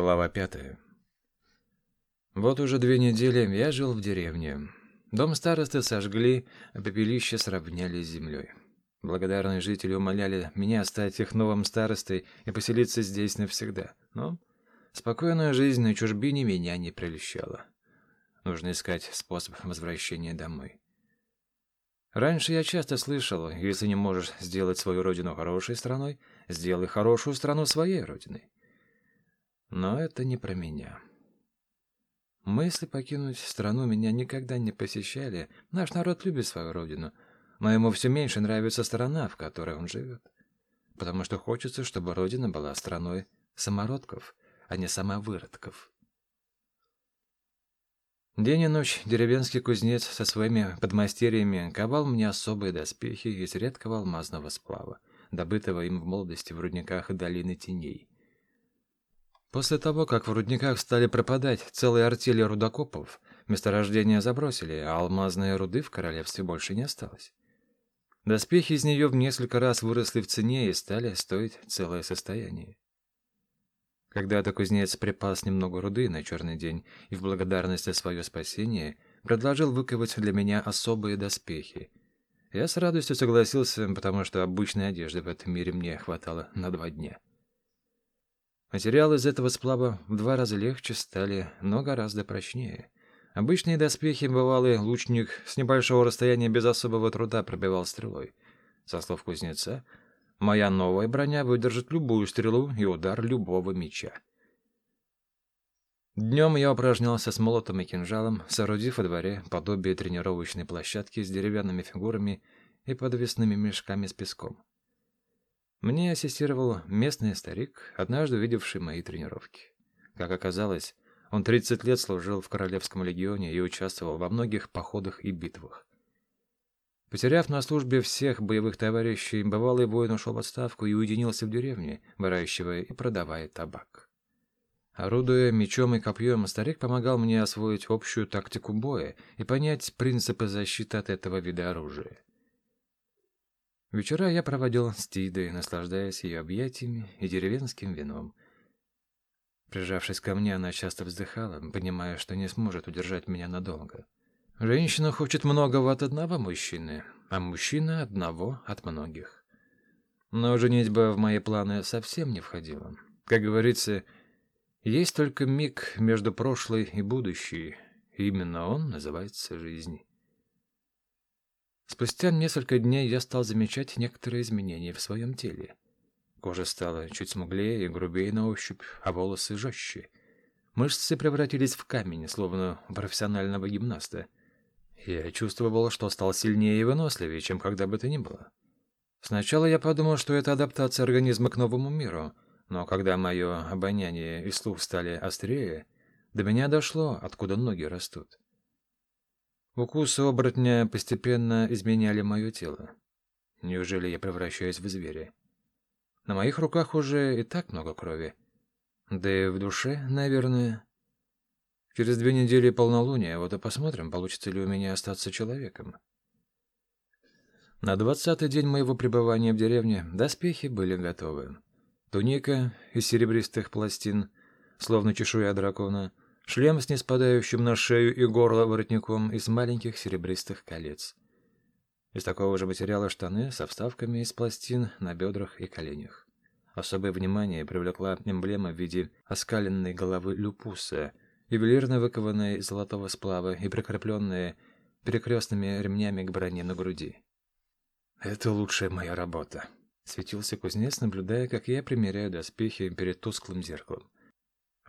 Глава пятая. Вот уже две недели я жил в деревне. Дом старосты сожгли, а пепелище сравняли с землей. Благодарные жители умоляли меня стать их новым старостой и поселиться здесь навсегда. Но спокойная жизнь на чужбине меня не прельщала. Нужно искать способ возвращения домой. Раньше я часто слышал, если не можешь сделать свою родину хорошей страной, сделай хорошую страну своей родиной. Но это не про меня. Мысли покинуть страну меня никогда не посещали. Наш народ любит свою родину, но ему все меньше нравится страна, в которой он живет. Потому что хочется, чтобы родина была страной самородков, а не самовыродков. День и ночь деревенский кузнец со своими подмастерьями ковал мне особые доспехи из редкого алмазного сплава, добытого им в молодости в рудниках долины теней. После того, как в рудниках стали пропадать целые артели рудокопов, месторождения забросили, а алмазные руды в королевстве больше не осталось. Доспехи из нее в несколько раз выросли в цене и стали стоить целое состояние. Когда-то кузнец припас немного руды на черный день и в благодарность за свое спасение предложил выковать для меня особые доспехи. Я с радостью согласился, потому что обычной одежды в этом мире мне хватало на два дня. Материалы из этого сплава в два раза легче стали, но гораздо прочнее. Обычные доспехи бывалый лучник с небольшого расстояния без особого труда пробивал стрелой. Со слов кузнеца, моя новая броня выдержит любую стрелу и удар любого меча. Днем я упражнялся с молотом и кинжалом, соорудив во дворе подобие тренировочной площадки с деревянными фигурами и подвесными мешками с песком. Мне ассистировал местный старик, однажды увидевший мои тренировки. Как оказалось, он 30 лет служил в Королевском легионе и участвовал во многих походах и битвах. Потеряв на службе всех боевых товарищей, бывалый воин ушел в отставку и уединился в деревне, выращивая и продавая табак. Орудуя мечом и копьем, старик помогал мне освоить общую тактику боя и понять принципы защиты от этого вида оружия. Вечера я проводил с Тидой, наслаждаясь ее объятиями и деревенским вином. Прижавшись ко мне, она часто вздыхала, понимая, что не сможет удержать меня надолго. Женщина хочет многого от одного мужчины, а мужчина одного от многих. Но женитьба в мои планы совсем не входила. Как говорится, есть только миг между прошлой и будущей, и именно он называется жизнь. Спустя несколько дней я стал замечать некоторые изменения в своем теле. Кожа стала чуть смуглее и грубее на ощупь, а волосы жестче. Мышцы превратились в камень, словно профессионального гимнаста. Я чувствовал, что стал сильнее и выносливее, чем когда бы то ни было. Сначала я подумал, что это адаптация организма к новому миру, но когда мое обоняние и слух стали острее, до меня дошло, откуда ноги растут. Укусы оборотня постепенно изменяли мое тело. Неужели я превращаюсь в зверя? На моих руках уже и так много крови. Да и в душе, наверное. Через две недели полнолуния, вот и посмотрим, получится ли у меня остаться человеком. На двадцатый день моего пребывания в деревне доспехи были готовы. Туника из серебристых пластин, словно чешуя дракона, шлем с неспадающим на шею и горло воротником из маленьких серебристых колец. Из такого же материала штаны со вставками из пластин на бедрах и коленях. Особое внимание привлекла эмблема в виде оскаленной головы люпуса, ювелирно выкованная из золотого сплава и прикрепленная перекрестными ремнями к броне на груди. «Это лучшая моя работа», — светился кузнец, наблюдая, как я примеряю доспехи перед тусклым зеркалом.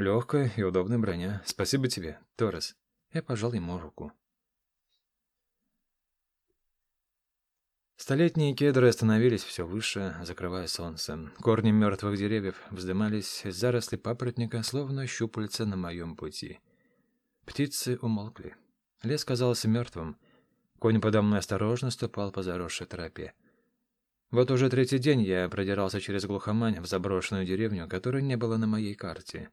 Легкая и удобная броня. Спасибо тебе, Торрес. Я пожал ему руку. Столетние кедры остановились все выше, закрывая солнце. Корни мертвых деревьев вздымались из заросли папоротника, словно щупальца на моем пути. Птицы умолкли. Лес казался мертвым. Конь подо мной осторожно ступал по заросшей тропе. Вот уже третий день я продирался через глухомань в заброшенную деревню, которой не было на моей карте.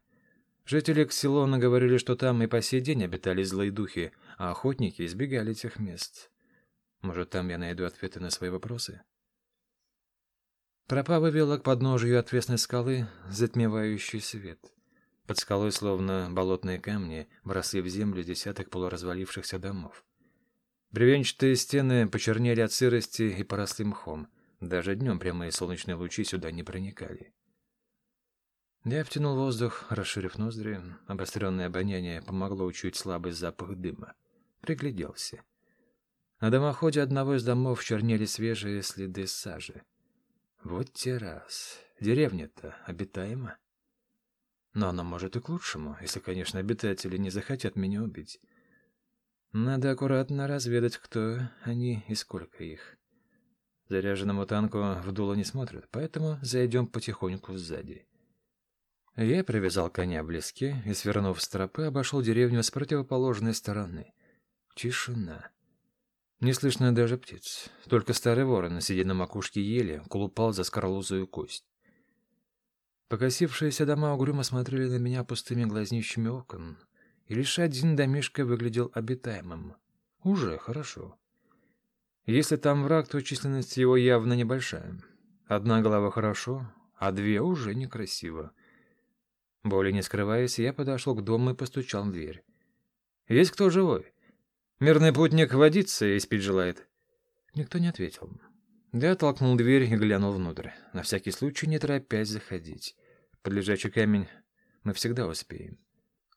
Жители Ксилона говорили, что там и по сей день обитали злые духи, а охотники избегали этих мест. Может, там я найду ответы на свои вопросы? Тропа вывела к подножию отвесной скалы затмевающий свет. Под скалой, словно болотные камни, вросли в землю десяток полуразвалившихся домов. Бревенчатые стены почернели от сырости и поросли мхом. Даже днем прямые солнечные лучи сюда не проникали. Я втянул воздух, расширив ноздри. Обостренное обоняние помогло учуять слабый запах дыма. Пригляделся. На дымоходе одного из домов чернели свежие следы сажи. Вот те раз. Деревня-то обитаема. Но она может и к лучшему, если, конечно, обитатели не захотят меня убить. Надо аккуратно разведать, кто они и сколько их. Заряженному танку в дуло не смотрят, поэтому зайдем потихоньку сзади. Я привязал коня близки и, свернув с тропы, обошел деревню с противоположной стороны. Тишина. Не слышно даже птиц. Только старый ворон, сидя на макушке ели, колупал за скорлузую кость. Покосившиеся дома угрюмо смотрели на меня пустыми глазнищами окон, и лишь один домишко выглядел обитаемым. Уже хорошо. Если там враг, то численность его явно небольшая. Одна голова хорошо, а две уже некрасиво. Более не скрываясь, я подошел к дому и постучал в дверь. «Есть кто живой? Мирный путник водится и спить желает?» Никто не ответил. Я толкнул дверь и глянул внутрь. На всякий случай не торопясь заходить. Под лежачий камень мы всегда успеем.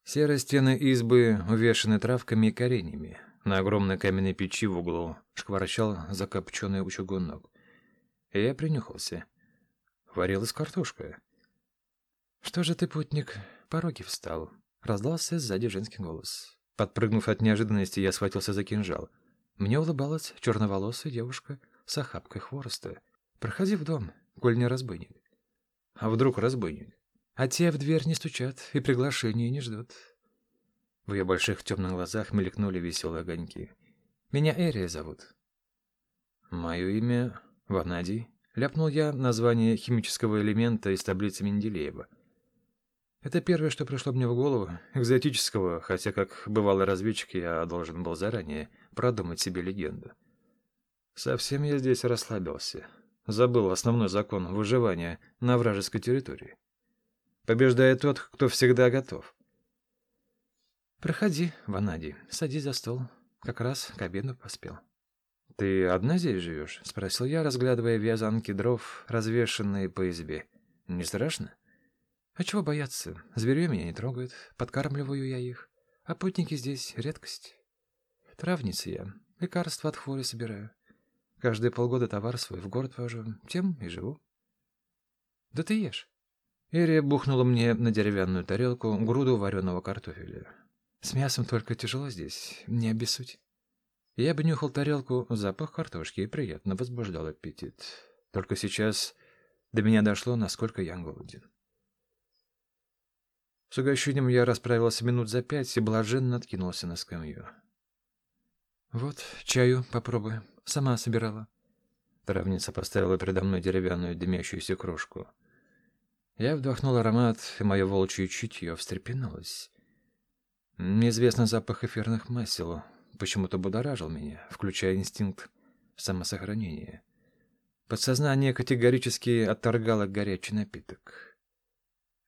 Серые стены избы увешаны травками и коренями. На огромной каменной печи в углу шкварчал закопченный чугунок. И я принюхался. Варилась картошка. «Что же ты, путник, пороги встал?» — раздался сзади женский голос. Подпрыгнув от неожиданности, я схватился за кинжал. Мне улыбалась черноволосая девушка с охапкой хвороста. «Проходи в дом, коль не разбойник». «А вдруг разбойник?» «А те в дверь не стучат и приглашения не ждут». В ее больших темных глазах мелькнули веселые огоньки. «Меня Эрия зовут». «Мое имя Ванадий», — ляпнул я название химического элемента из таблицы Менделеева — это первое, что пришло мне в голову, экзотического, хотя как бывалый разведчик я должен был заранее продумать себе легенду. Совсем я здесь расслабился. Забыл основной закон выживания на вражеской территории. Побеждает тот, кто всегда готов. «Проходи, Ванади, садись за стол. Как раз к обеду поспел». «Ты одна здесь живешь?» — спросил я, разглядывая вязанки дров, развешанные по избе. «Не страшно?» А чего бояться? Зверье меня не трогает, подкармливаю я их. А путники здесь — редкость. Травница я, лекарства от хвори собираю. Каждые полгода товар свой в город вожу, тем и живу. Да ты ешь. Ирия бухнула мне на деревянную тарелку груду вареного картофеля. С мясом только тяжело здесь, не обессудь. Я бы нюхал тарелку, запах картошки и приятно возбуждал аппетит. Только сейчас до меня дошло, насколько я голоден. С угощением я расправился минут за пять и блаженно откинулся на скамью. «Вот, чаю попробуй. Сама собирала». Травница поставила передо мной деревянную дымящуюся кружку. Я вдохнул аромат, и мое волчье чутье встрепенулось. Неизвестный запах эфирных масел почему-то будоражил меня, включая инстинкт самосохранения. Подсознание категорически отторгало горячий напиток.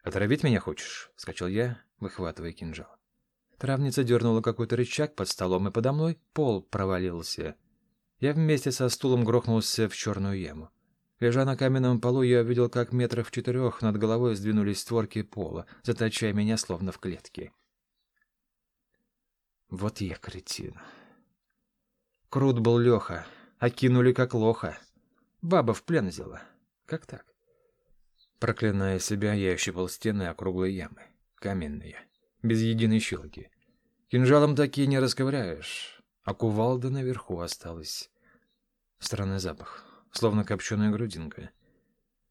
«Отравить меня хочешь?» — скачал я, выхватывая кинжал. Травница дернула какой-то рычаг под столом, и подо мной пол провалился. Я вместе со стулом грохнулся в черную яму. Лежа на каменном полу, я увидел, как метров четырех над головой сдвинулись створки пола, заточая меня словно в клетке. Вот я кретин. Крут был Леха, а кинули как лоха. Баба в плен взяла. Как так? Проклиная себя, я ощупал стены округлой ямы. Каменные. Без единой щелки. Кинжалом такие не расковыряешь. А кувалда наверху осталась. Странный запах. Словно копченая грудинка.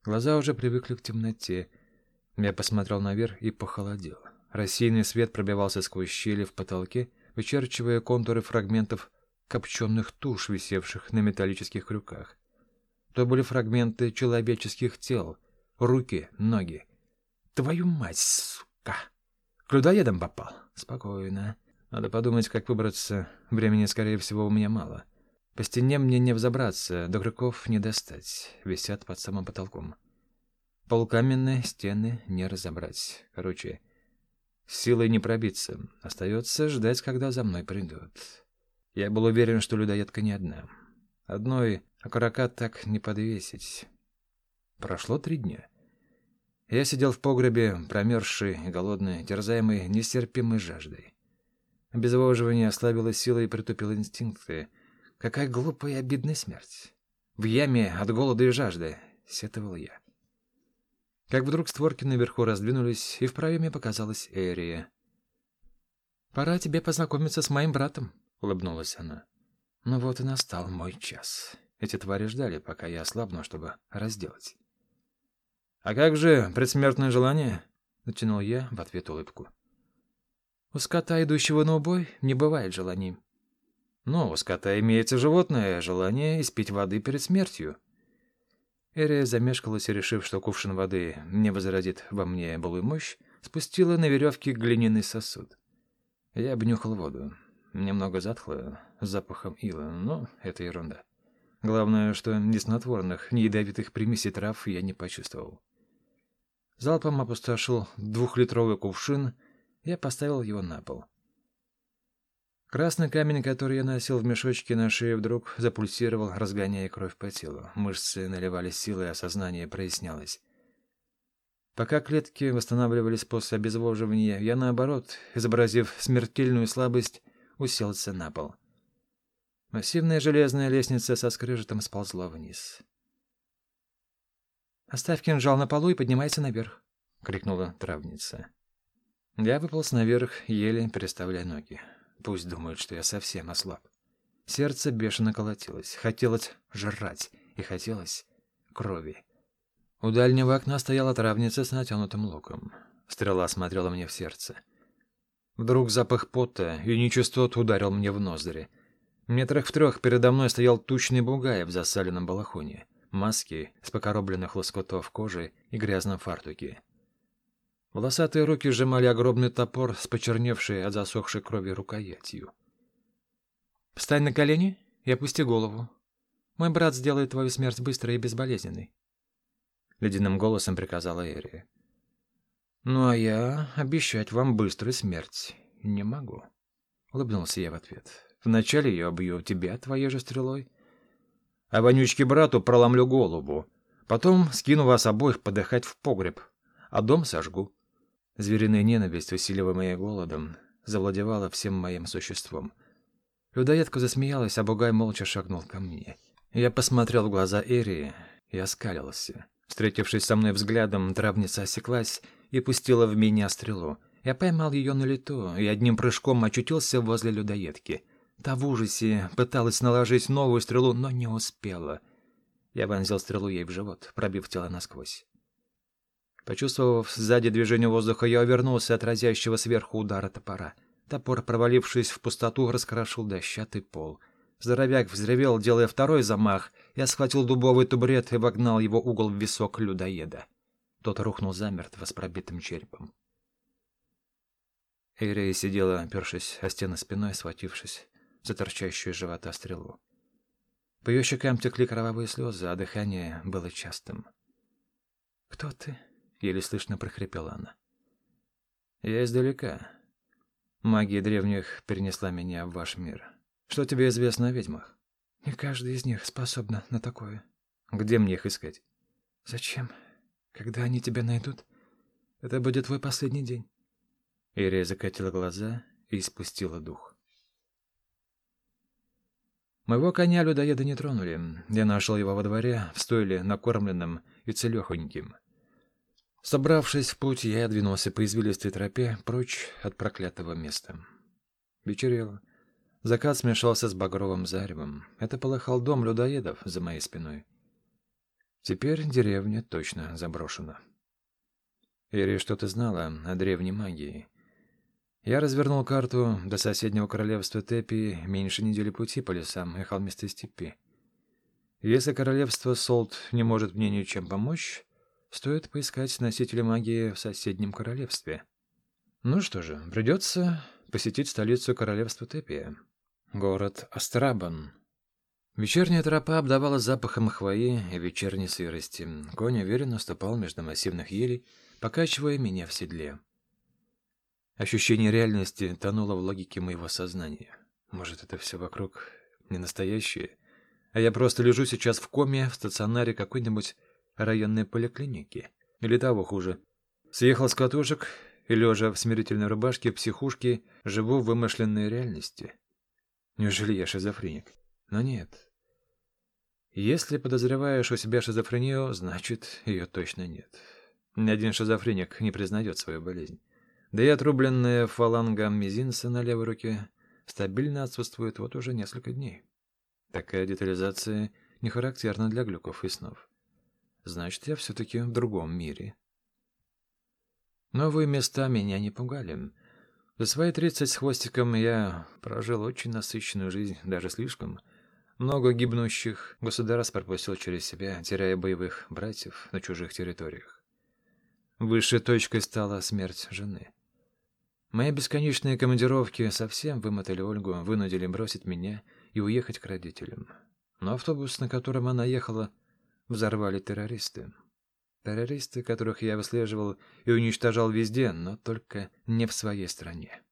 Глаза уже привыкли к темноте. Я посмотрел наверх и похолодел. Рассеянный свет пробивался сквозь щели в потолке, вычерчивая контуры фрагментов копченых туш, висевших на металлических крюках. То были фрагменты человеческих тел — руки, ноги. Твою мать, сука! К людоедам попал. Спокойно. Надо подумать, как выбраться. Времени, скорее всего, у меня мало. По стене мне не взобраться, до крюков не достать. Висят под самым потолком. Полкаменные стены не разобрать. Короче, Силой не пробиться. Остается ждать, когда за мной придут. Я был уверен, что людоедка не одна. Одной окорока так не подвесить. Прошло три дня. Я сидел в погребе, промерзший и голодный, терзаемый нестерпимой жаждой. Обезвоживание ослабило силы и притупило инстинкты. Какая глупая и обидная смерть. В яме от голода и жажды, — сетовал я. Как вдруг створки наверху раздвинулись, и в проеме показалась Эрия. «Пора тебе познакомиться с моим братом», — улыбнулась она. Ну вот и настал мой час. Эти твари ждали, пока я ослабну, чтобы разделать. «А как же предсмертное желание?» — натянул я в ответ улыбку. «У скота, идущего на убой, не бывает желаний». «Но у скота имеется животное желание испить воды перед смертью». Эрия замешкалась, решив, что кувшин воды не возродит во мне былую мощь, спустила на веревке глиняный сосуд. Я обнюхал воду. Немного затхло, с запахом ила, но это ерунда. Главное, что ни снотворных, ни ядовитых примесей трав я не почувствовал. Залпом опустошил двухлитровый кувшин, я поставил его на пол. Красный камень, который я носил в мешочке на шее, вдруг запульсировал, разгоняя кровь по телу. Мышцы наливались силой, а сознание прояснялось. Пока клетки восстанавливались после обезвоживания, я, наоборот, изобразив смертельную слабость, уселся на пол. Массивная железная лестница со скрежетом сползла вниз. «Оставь кинжал на полу и поднимайся наверх», — крикнула травница. Я выполз наверх, еле переставляя ноги. Пусть думают, что я совсем ослаб. Сердце бешено колотилось, хотелось жрать и хотелось крови. У дальнего окна стояла травница с натянутым луком. Стрела смотрела мне в сердце. Вдруг запах пота и нечистот ударил мне в ноздри. Метрах в трех передо мной стоял тучный бугай в засаленном балахоне маски с покоробленных лоскутов кожи и грязном фартуке. Волосатые руки сжимали огромный топор с почерневшей от засохшей крови рукоятью. «Встань на колени и опусти голову. Мой брат сделает твою смерть быстрой и безболезненной», — ледяным голосом приказала Эрия. «Ну а я обещать вам быструю смерть не могу», — улыбнулся я в ответ. «Вначале я убью тебя твоей же стрелой, а вонючке брату проломлю голову. Потом скину вас обоих подыхать в погреб, а дом сожгу. Звериная ненависть, усиливаемая голодом, завладевала всем моим существом. Людоедка засмеялась, а Бугай молча шагнул ко мне. Я посмотрел в глаза Эрии и оскалился. Встретившись со мной взглядом, травница осеклась и пустила в меня стрелу. Я поймал ее на лету и одним прыжком очутился возле людоедки — Та в ужасе пыталась наложить новую стрелу, но не успела. Я вонзил стрелу ей в живот, пробив тело насквозь. Почувствовав сзади движение воздуха, я увернулся от разящего сверху удара топора. Топор, провалившись в пустоту, раскрошил дощатый пол. Здоровяк взревел, делая второй замах. Я схватил дубовый табурет и вогнал его угол в висок людоеда. Тот рухнул замертво с пробитым черепом. Эйрея сидела, опершись о стену спиной, схватившись за торчащую живота стрелу. По ее щекам текли кровавые слезы, а дыхание было частым. «Кто ты?» — еле слышно прохрипела она. «Я издалека. Магия древних перенесла меня в ваш мир. Что тебе известно о ведьмах?» «Не каждый из них способна на такое». «Где мне их искать?» «Зачем? Когда они тебя найдут, это будет твой последний день». Ирия закатила глаза и спустила дух. Моего коня людоеда не тронули. Я нашел его во дворе, в стойле, накормленном и целехоньким. Собравшись в путь, я двинулся по извилистой тропе прочь от проклятого места. Вечерело. Закат смешался с багровым заревом. Это полыхал дом людоедов за моей спиной. Теперь деревня точно заброшена. Ири что-то знала о древней магии. Я развернул карту до соседнего королевства Тепи меньше недели пути по лесам и холмистой степи. Если королевство Солт не может мне ничем помочь, стоит поискать носителя магии в соседнем королевстве. Ну что же, придется посетить столицу королевства Тепия, город Астрабан. Вечерняя тропа обдавала запахом хвои и вечерней сырости. Конь уверенно ступал между массивных елей, покачивая меня в седле. Ощущение реальности тонуло в логике моего сознания. Может, это все вокруг не настоящее, а я просто лежу сейчас в коме в стационаре какой-нибудь районной поликлиники. Или того хуже. Съехал с катушек и, лежа в смирительной рубашке психушки, живу в вымышленной реальности. Неужели я шизофреник? Но нет. Если подозреваешь у себя шизофрению, значит, ее точно нет. Ни один шизофреник не признает свою болезнь. Да и отрубленная фаланга мизинца на левой руке стабильно отсутствует вот уже несколько дней. Такая детализация не характерна для глюков и снов. Значит, я все-таки в другом мире. Новые места меня не пугали. За свои тридцать с хвостиком я прожил очень насыщенную жизнь, даже слишком. Много гибнущих государств пропустил через себя, теряя боевых братьев на чужих территориях. Высшей точкой стала смерть жены. Мои бесконечные командировки совсем вымотали Ольгу, вынудили бросить меня и уехать к родителям. Но автобус, на котором она ехала, взорвали террористы. Террористы, которых я выслеживал и уничтожал везде, но только не в своей стране.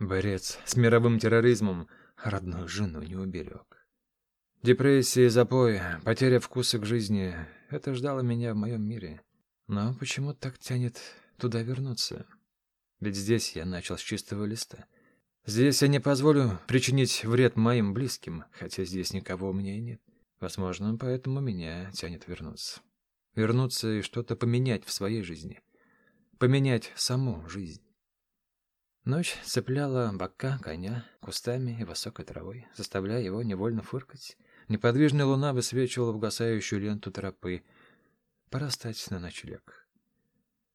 Борец с мировым терроризмом родную жену не уберег. Депрессия, запой, потеря вкуса к жизни — это ждало меня в моем мире. Но почему так тянет туда вернуться? Ведь здесь я начал с чистого листа. Здесь я не позволю причинить вред моим близким, хотя здесь никого у меня и нет. Возможно, поэтому меня тянет вернуться. Вернуться и что-то поменять в своей жизни. Поменять саму жизнь. Ночь цепляла бока коня кустами и высокой травой, заставляя его невольно фыркать. Неподвижная луна высвечивала угасающую ленту тропы. Пора стать на ночлег.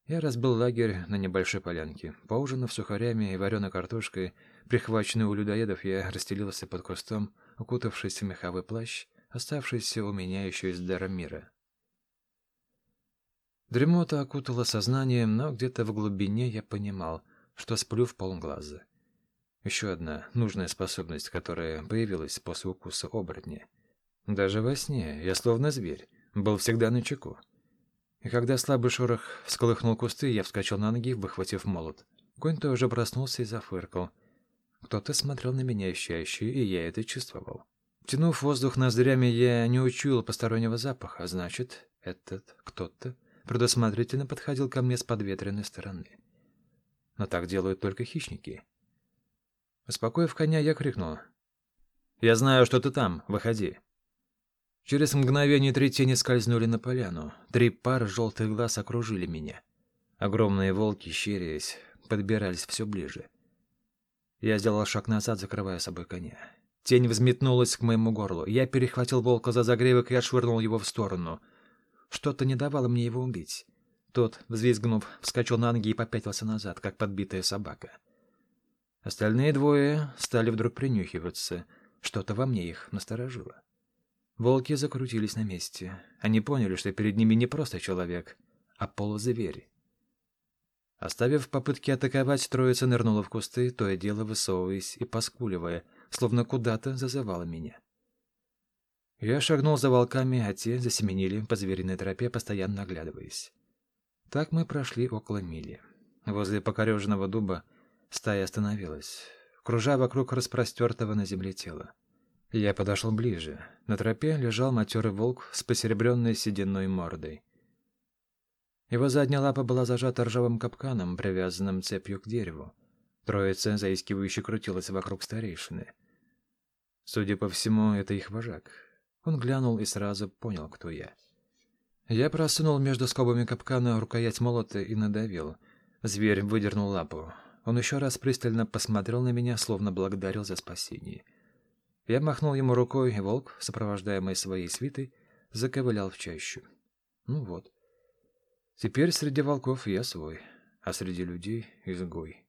Я разбил лагерь на небольшой полянке. Поужинав сухарями и вареной картошкой, прихваченный у людоедов, я расстелился под кустом, укутавшись в меховой плащ, оставшийся у меня еще из дара мира. Дремота окутала сознание, но где-то в глубине я понимал, что сплю в полглаза. Еще одна нужная способность, которая появилась после укуса оборотня. Даже во сне я, словно зверь, был всегда на чеку. И когда слабый шорох всколыхнул кусты, я вскочил на ноги, выхватив молот. Конь тоже проснулся и зафыркал. Кто-то смотрел на меня ищающе, и я это чувствовал. Тянув воздух ноздрями, я не учуял постороннего запаха, а значит, этот кто-то предусмотрительно подходил ко мне с подветренной стороны. Но так делают только хищники. Успокоив коня, я крикнул. «Я знаю, что ты там. Выходи». Через мгновение три тени скользнули на поляну. Три пары желтых глаз окружили меня. Огромные волки, щерясь, подбирались все ближе. Я сделал шаг назад, закрывая собой коня. Тень взметнулась к моему горлу. Я перехватил волка за загревок и отшвырнул его в сторону. Что-то не давало мне его убить. Тот, взвизгнув, вскочил на ноги и попятился назад, как подбитая собака. Остальные двое стали вдруг принюхиваться. Что-то во мне их насторожило. Волки закрутились на месте. Они поняли, что перед ними не просто человек, а полузверь. Оставив попытки атаковать, троица нырнула в кусты, то и дело высовываясь и поскуливая, словно куда-то зазывала меня. Я шагнул за волками, а те засеменили по звериной тропе, постоянно оглядываясь. Так мы прошли около мили. Возле покореженного дуба стая остановилась, кружа вокруг распростертого на земле тела. Я подошел ближе. На тропе лежал матерый волк с посеребренной сединой мордой. Его задняя лапа была зажата ржавым капканом, привязанным цепью к дереву. Троица заискивающе крутилась вокруг старейшины. Судя по всему, это их вожак. Он глянул и сразу понял, кто я. Я просунул между скобами капкана рукоять молота и надавил. Зверь выдернул лапу. Он еще раз пристально посмотрел на меня, словно благодарил за спасение. — я махнул ему рукой, и волк, сопровождаемый своей свитой, заковылял в чащу. Ну вот. Теперь среди волков я свой, а среди людей — изгой.